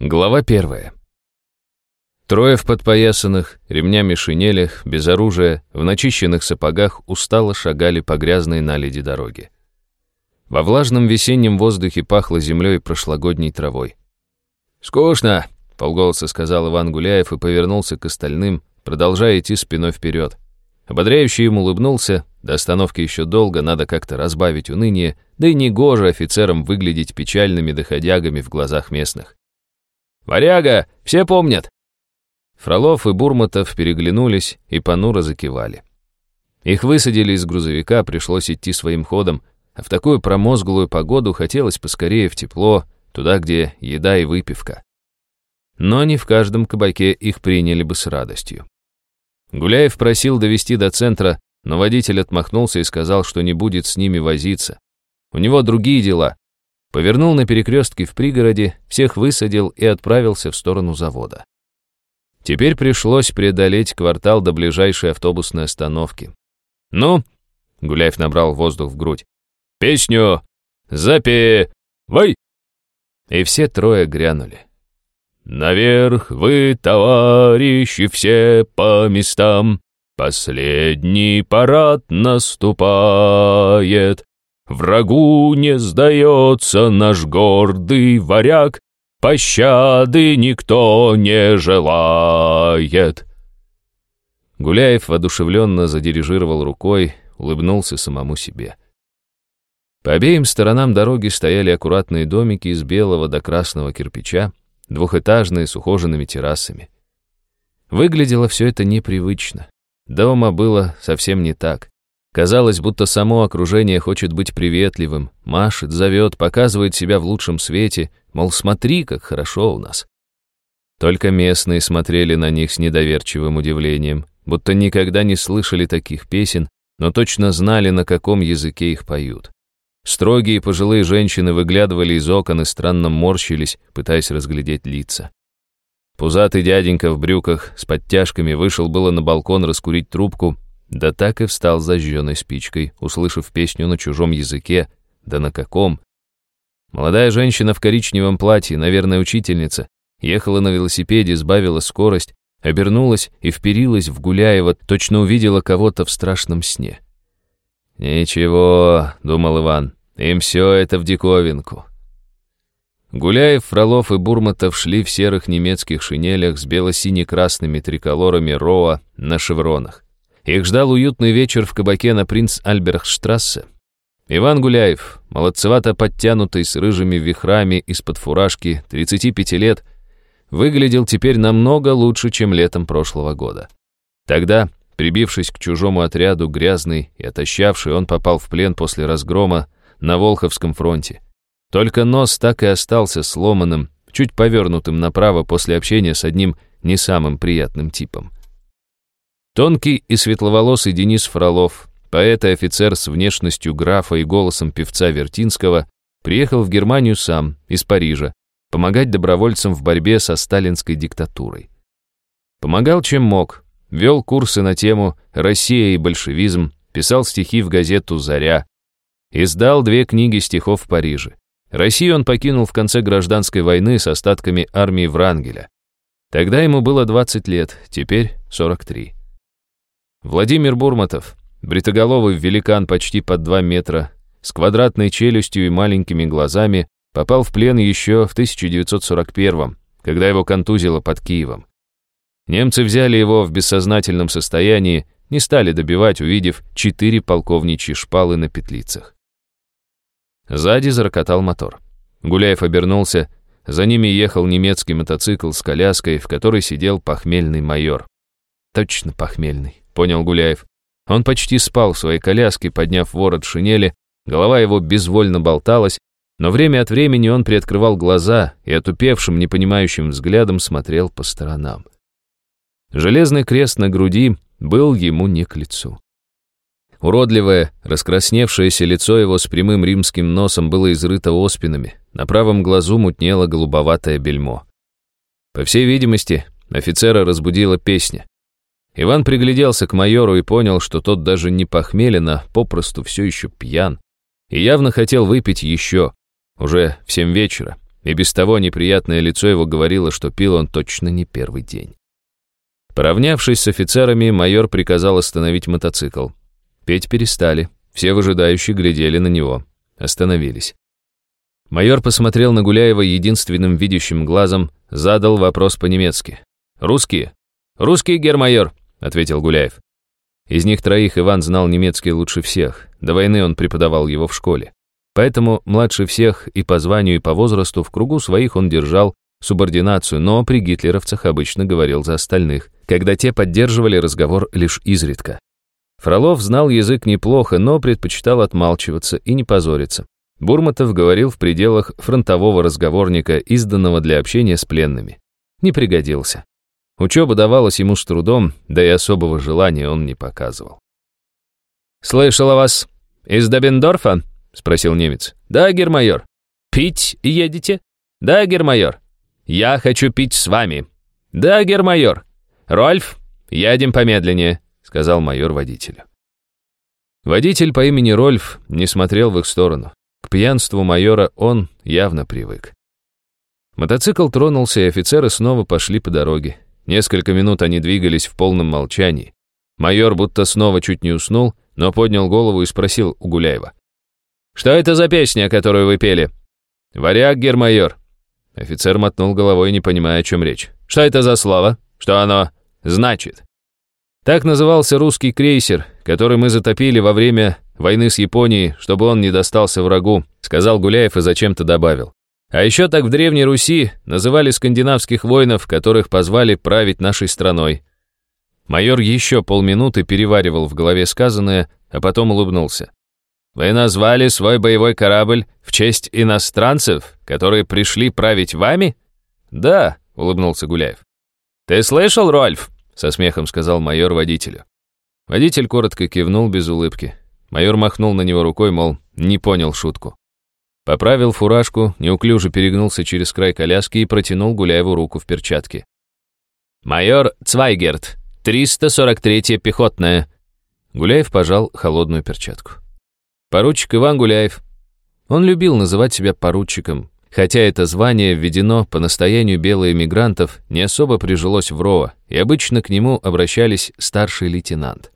Глава первая. Трое в подпоясанных, ремнями шинелях, без оружия, в начищенных сапогах устало шагали по грязной наледи дороге. Во влажном весеннем воздухе пахло землей и прошлогодней травой. «Скучно», — полголоса сказал Иван Гуляев и повернулся к остальным, продолжая идти спиной вперед. Ободряющий ему улыбнулся, до остановки еще долго, надо как-то разбавить уныние, да и негоже офицерам выглядеть печальными доходягами в глазах местных. «Варяга! Все помнят!» Фролов и Бурматов переглянулись и понуро закивали. Их высадили из грузовика, пришлось идти своим ходом, а в такую промозглую погоду хотелось поскорее в тепло, туда, где еда и выпивка. Но не в каждом кабаке их приняли бы с радостью. Гуляев просил довести до центра, но водитель отмахнулся и сказал, что не будет с ними возиться. У него другие дела, Повернул на перекрестке в пригороде, всех высадил и отправился в сторону завода. Теперь пришлось преодолеть квартал до ближайшей автобусной остановки. «Ну?» — Гуляев набрал воздух в грудь. «Песню! Запевай!» И все трое грянули. «Наверх вы, товарищи, все по местам, Последний парад наступает, Врагу не сдается наш гордый варяг, Пощады никто не желает. Гуляев воодушевленно задирижировал рукой, улыбнулся самому себе. По обеим сторонам дороги стояли аккуратные домики из белого до красного кирпича, двухэтажные с ухоженными террасами. Выглядело все это непривычно. Дома было совсем не так. Казалось, будто само окружение хочет быть приветливым, машет, зовет, показывает себя в лучшем свете, мол, смотри, как хорошо у нас. Только местные смотрели на них с недоверчивым удивлением, будто никогда не слышали таких песен, но точно знали, на каком языке их поют. Строгие пожилые женщины выглядывали из окон и странно морщились, пытаясь разглядеть лица. Пузатый дяденька в брюках с подтяжками вышел было на балкон раскурить трубку, да так и встал зажженной спичкой, услышав песню на чужом языке, да на каком. Молодая женщина в коричневом платье, наверное, учительница, ехала на велосипеде, сбавила скорость, обернулась и вперилась в Гуляева, точно увидела кого-то в страшном сне. «Ничего», — думал Иван, — «им все это в диковинку». Гуляев, Фролов и Бурматов шли в серых немецких шинелях с бело-сине-красными триколорами Роа на шевронах. Их ждал уютный вечер в кабаке на принц Альберхштрассе. Иван Гуляев, молодцевато подтянутый с рыжими вихрами из-под фуражки, 35 лет, выглядел теперь намного лучше, чем летом прошлого года. Тогда, прибившись к чужому отряду, грязный и отощавший, он попал в плен после разгрома на Волховском фронте. Только нос так и остался сломанным, чуть повернутым направо после общения с одним не самым приятным типом. Тонкий и светловолосый Денис Фролов, поэт и офицер с внешностью графа и голосом певца Вертинского, приехал в Германию сам, из Парижа, помогать добровольцам в борьбе со сталинской диктатурой. Помогал чем мог, вел курсы на тему «Россия и большевизм», писал стихи в газету «Заря», издал две книги стихов в Париже. Россию он покинул в конце гражданской войны с остатками армии Врангеля. Тогда ему было 20 лет, теперь 43. Владимир Бурматов, бритоголовый великан почти под 2 метра, с квадратной челюстью и маленькими глазами, попал в плен еще в 1941 когда его контузило под Киевом. Немцы взяли его в бессознательном состоянии, не стали добивать, увидев четыре полковничьи шпалы на петлицах. Сзади зарокотал мотор. Гуляев обернулся, за ними ехал немецкий мотоцикл с коляской, в которой сидел похмельный майор. Точно похмельный понял Гуляев. Он почти спал в своей коляске, подняв ворот шинели, голова его безвольно болталась, но время от времени он приоткрывал глаза и отупевшим, непонимающим взглядом смотрел по сторонам. Железный крест на груди был ему не к лицу. Уродливое, раскрасневшееся лицо его с прямым римским носом было изрыто оспинами, на правом глазу мутнело голубоватое бельмо. По всей видимости, офицера разбудила песня. Иван пригляделся к майору и понял, что тот даже не похмелен, а попросту все еще пьян. И явно хотел выпить еще, уже в семь вечера, и без того неприятное лицо его говорило, что пил он точно не первый день. Поравнявшись с офицерами, майор приказал остановить мотоцикл. Петь перестали, все выжидающие глядели на него, остановились. Майор посмотрел на Гуляева единственным видящим глазом, задал вопрос по-немецки. «Русские?» «Русские, гермайор», — ответил Гуляев. Из них троих Иван знал немецкий лучше всех. До войны он преподавал его в школе. Поэтому младше всех и по званию, и по возрасту в кругу своих он держал субординацию, но при гитлеровцах обычно говорил за остальных, когда те поддерживали разговор лишь изредка. Фролов знал язык неплохо, но предпочитал отмалчиваться и не позориться. Бурматов говорил в пределах фронтового разговорника, изданного для общения с пленными. Не пригодился. Учеба давалась ему с трудом, да и особого желания он не показывал. «Слышал о вас из Добендорфа?» — спросил немец. «Да, гермайор». «Пить едете?» «Да, гермайор». «Я хочу пить с вами». «Да, гермайор». «Рольф, едем помедленнее», — сказал майор водителю. Водитель по имени Рольф не смотрел в их сторону. К пьянству майора он явно привык. Мотоцикл тронулся, и офицеры снова пошли по дороге. Несколько минут они двигались в полном молчании. Майор будто снова чуть не уснул, но поднял голову и спросил у Гуляева. «Что это за песня, которую вы пели?» «Варяг, гермайор». Офицер мотнул головой, не понимая, о чем речь. «Что это за слово? Что оно значит?» Так назывался русский крейсер, который мы затопили во время войны с Японией, чтобы он не достался врагу, сказал Гуляев и зачем-то добавил. А еще так в Древней Руси называли скандинавских воинов, которых позвали править нашей страной. Майор еще полминуты переваривал в голове сказанное, а потом улыбнулся. «Вы назвали свой боевой корабль в честь иностранцев, которые пришли править вами?» «Да», — улыбнулся Гуляев. «Ты слышал, Рольф?» — со смехом сказал майор водителю. Водитель коротко кивнул без улыбки. Майор махнул на него рукой, мол, не понял шутку. Поправил фуражку, неуклюже перегнулся через край коляски и протянул Гуляеву руку в перчатке. «Майор Цвайгерт, 343-я пехотная». Гуляев пожал холодную перчатку. Поручик Иван Гуляев. Он любил называть себя поручиком, хотя это звание введено по настоянию белых эмигрантов, не особо прижилось в РОА, и обычно к нему обращались старший лейтенант.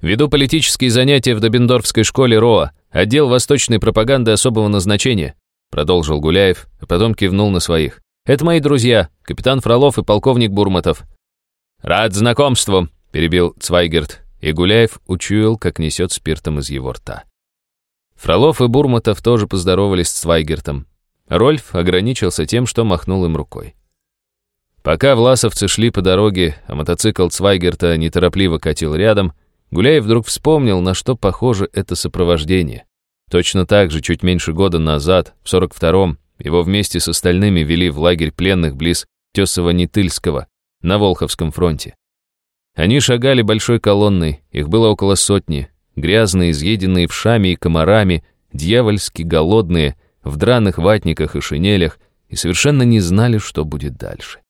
Веду политические занятия в Добендорфской школе РОА, отдел восточной пропаганды особого назначения, продолжил Гуляев, а потом кивнул на своих. Это мои друзья, капитан Фролов и полковник Бурматов. Рад знакомству, перебил Цвайгерт, и Гуляев учуял, как несет спиртом из его рта. Фролов и Бурматов тоже поздоровались с Цвайгертом. Рольф ограничился тем, что махнул им рукой. Пока власовцы шли по дороге, а мотоцикл Цвайгерта неторопливо катил рядом, Гуляев вдруг вспомнил, на что похоже это сопровождение. Точно так же, чуть меньше года назад, в 42-м, его вместе с остальными вели в лагерь пленных близ Тесово-Нетыльского, на Волховском фронте. Они шагали большой колонной, их было около сотни, грязные, изъеденные вшами и комарами, дьявольски голодные, в драных ватниках и шинелях, и совершенно не знали, что будет дальше.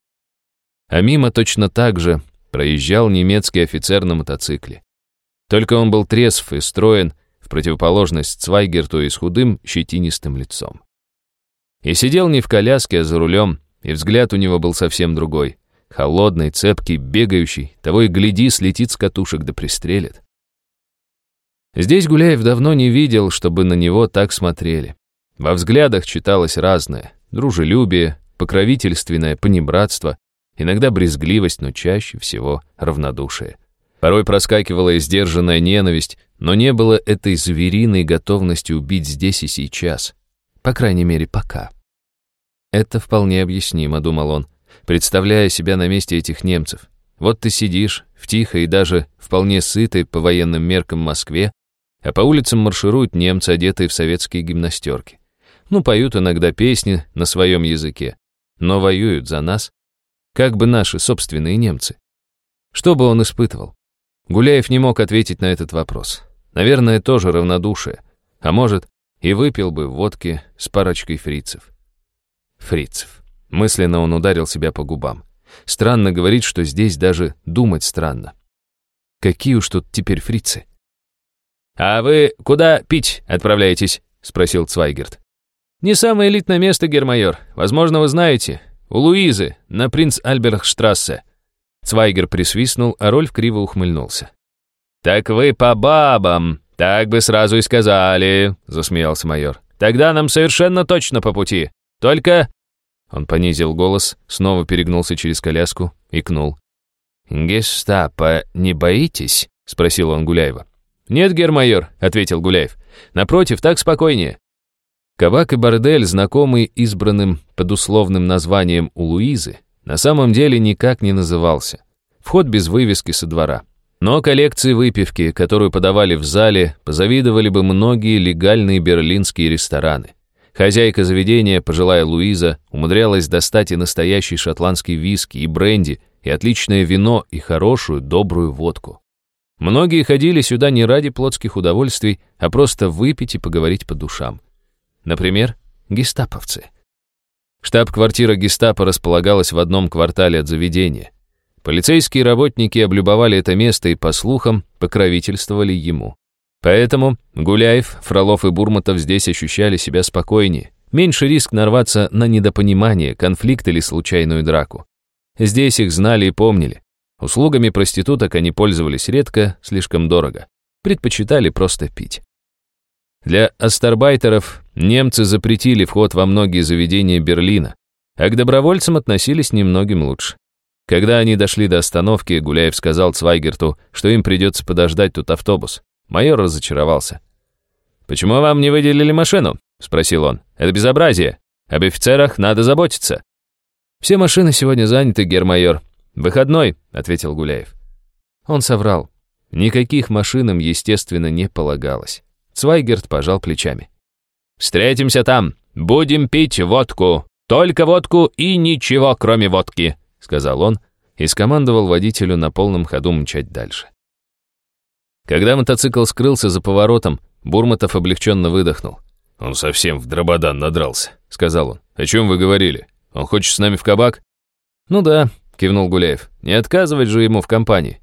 А мимо точно так же проезжал немецкий офицер на мотоцикле. Только он был трезв и строен, в противоположность Цвайгерту и с худым, щетинистым лицом. И сидел не в коляске, а за рулем, и взгляд у него был совсем другой. Холодный, цепкий, бегающий, того и гляди, слетит с катушек да пристрелит. Здесь Гуляев давно не видел, чтобы на него так смотрели. Во взглядах читалось разное. Дружелюбие, покровительственное понебратство, иногда брезгливость, но чаще всего равнодушие. Порой проскакивала и сдержанная ненависть, но не было этой звериной готовности убить здесь и сейчас. По крайней мере, пока. Это вполне объяснимо, думал он, представляя себя на месте этих немцев. Вот ты сидишь в тихой и даже вполне сытой по военным меркам Москве, а по улицам маршируют немцы, одетые в советские гимнастерки. Ну, поют иногда песни на своем языке, но воюют за нас, как бы наши собственные немцы. Что бы он испытывал? Гуляев не мог ответить на этот вопрос. Наверное, тоже равнодушие. А может, и выпил бы водки с парочкой фрицев. Фрицев. Мысленно он ударил себя по губам. Странно говорить, что здесь даже думать странно. Какие уж тут теперь фрицы? «А вы куда пить отправляетесь?» — спросил Цвайгерт. «Не самое элитное место, гермайор. Возможно, вы знаете. У Луизы, на принц Альберхштрассе». Цвайгер присвистнул, а Рольф криво ухмыльнулся. «Так вы по бабам, так бы сразу и сказали», — засмеялся майор. «Тогда нам совершенно точно по пути. Только...» Он понизил голос, снова перегнулся через коляску, и кнул. «Гестапо не боитесь?» — спросил он Гуляева. «Нет, гермайор», — ответил Гуляев. «Напротив, так спокойнее». Кабак и бордель, знакомый избранным под условным названием у Луизы, на самом деле никак не назывался. Вход без вывески со двора. Но коллекции выпивки, которую подавали в зале, позавидовали бы многие легальные берлинские рестораны. Хозяйка заведения, пожилая Луиза, умудрялась достать и настоящий шотландский виски, и бренди, и отличное вино, и хорошую, добрую водку. Многие ходили сюда не ради плотских удовольствий, а просто выпить и поговорить по душам. Например, гестаповцы. Штаб-квартира гестапо располагалась в одном квартале от заведения. Полицейские работники облюбовали это место и, по слухам, покровительствовали ему. Поэтому Гуляев, Фролов и Бурматов здесь ощущали себя спокойнее, меньше риск нарваться на недопонимание, конфликт или случайную драку. Здесь их знали и помнили. Услугами проституток они пользовались редко, слишком дорого. Предпочитали просто пить. Для астарбайтеров немцы запретили вход во многие заведения Берлина, а к добровольцам относились немногим лучше. Когда они дошли до остановки, Гуляев сказал Цвайгерту, что им придется подождать тут автобус. Майор разочаровался. «Почему вам не выделили машину?» — спросил он. «Это безобразие. Об офицерах надо заботиться». «Все машины сегодня заняты, гермайор. Выходной», — ответил Гуляев. Он соврал. Никаких машин им, естественно, не полагалось. Цвайгерт пожал плечами. «Встретимся там. Будем пить водку. Только водку и ничего, кроме водки», — сказал он и скомандовал водителю на полном ходу мчать дальше. Когда мотоцикл скрылся за поворотом, Бурматов облегченно выдохнул. «Он совсем в дрободан надрался», — сказал он. «О чем вы говорили? Он хочет с нами в кабак?» «Ну да», — кивнул Гуляев. «Не отказывать же ему в компании».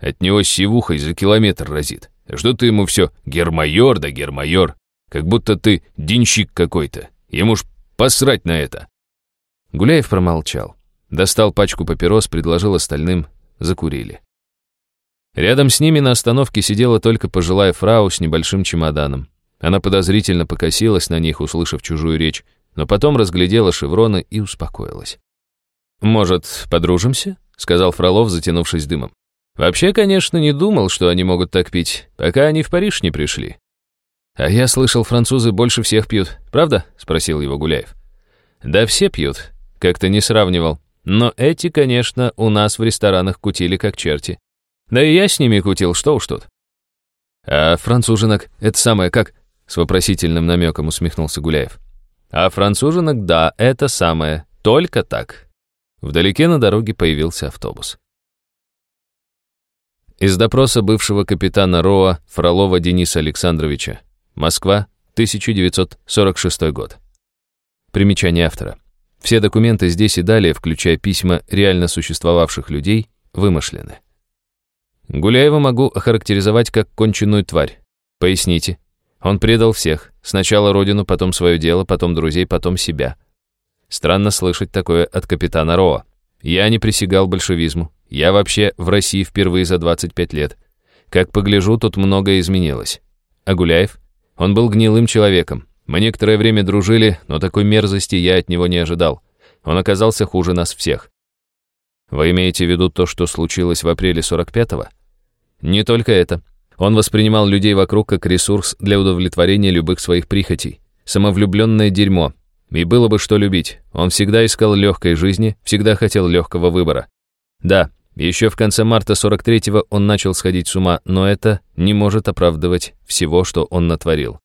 От него сивухой за километр разит. Что ты ему все гермайор да гермайор? Как будто ты денщик какой-то. Ему ж посрать на это. Гуляев промолчал. Достал пачку папирос, предложил остальным. Закурили. Рядом с ними на остановке сидела только пожилая фрау с небольшим чемоданом. Она подозрительно покосилась на них, услышав чужую речь, но потом разглядела шевроны и успокоилась. «Может, подружимся?» — сказал Фролов, затянувшись дымом. «Вообще, конечно, не думал, что они могут так пить, пока они в Париж не пришли». «А я слышал, французы больше всех пьют, правда?» — спросил его Гуляев. «Да все пьют», — как-то не сравнивал. «Но эти, конечно, у нас в ресторанах кутили как черти. Да и я с ними кутил, что уж тут». «А француженок — это самое как?» — с вопросительным намеком усмехнулся Гуляев. «А француженок, да, это самое, только так». Вдалеке на дороге появился автобус. Из допроса бывшего капитана РОА Фролова Дениса Александровича. Москва, 1946 год. Примечание автора. Все документы здесь и далее, включая письма реально существовавших людей, вымышлены. Гуляева могу охарактеризовать как конченую тварь. Поясните. Он предал всех. Сначала родину, потом свое дело, потом друзей, потом себя. Странно слышать такое от капитана Роа. Я не присягал большевизму. Я вообще в России впервые за 25 лет. Как погляжу, тут многое изменилось. А Гуляев? Он был гнилым человеком. Мы некоторое время дружили, но такой мерзости я от него не ожидал. Он оказался хуже нас всех. Вы имеете в виду то, что случилось в апреле 45-го? Не только это. Он воспринимал людей вокруг как ресурс для удовлетворения любых своих прихотей. Самовлюбленное дерьмо, и было бы что любить. Он всегда искал легкой жизни, всегда хотел легкого выбора. Да, еще в конце марта 43-го он начал сходить с ума, но это не может оправдывать всего, что он натворил.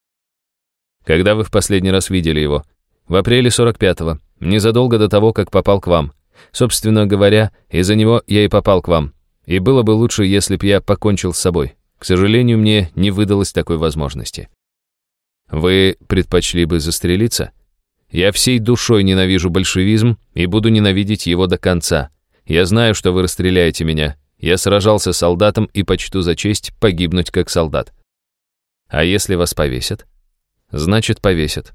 Когда вы в последний раз видели его? В апреле 45-го, незадолго до того, как попал к вам. Собственно говоря, из-за него я и попал к вам. И было бы лучше, если б я покончил с собой. К сожалению, мне не выдалось такой возможности. Вы предпочли бы застрелиться? Я всей душой ненавижу большевизм и буду ненавидеть его до конца. Я знаю, что вы расстреляете меня. Я сражался солдатом и почту за честь погибнуть как солдат. А если вас повесят? Значит, повесят.